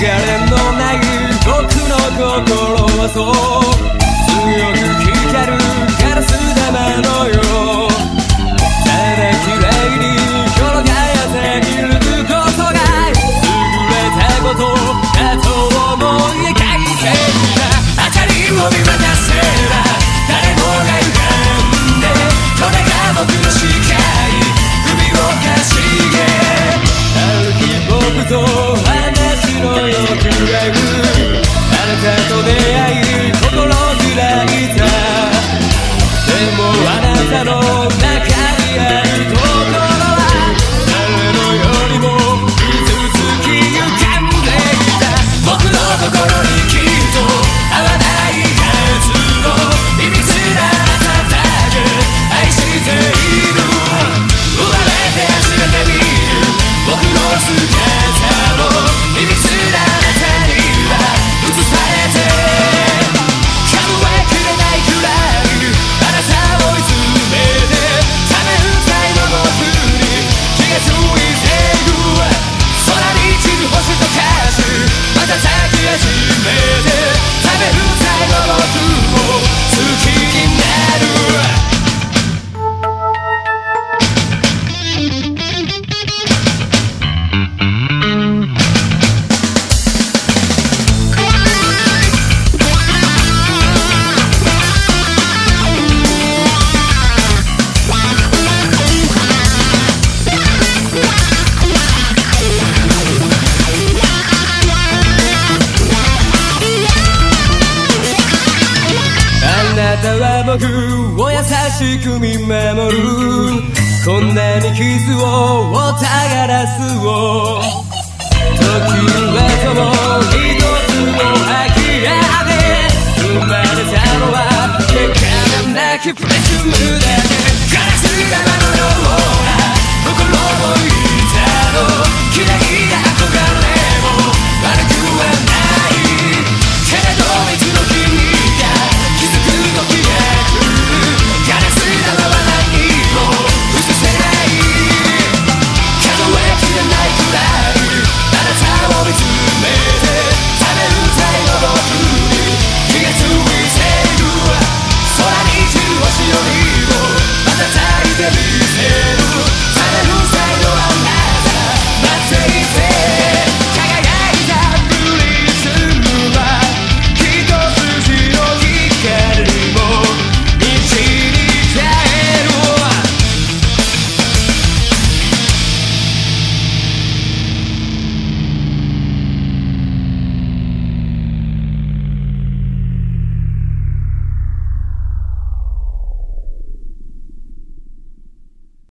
れのない僕の心はそう。強く僕を優しく見守る。こんなに傷をおたがらすを。時は共に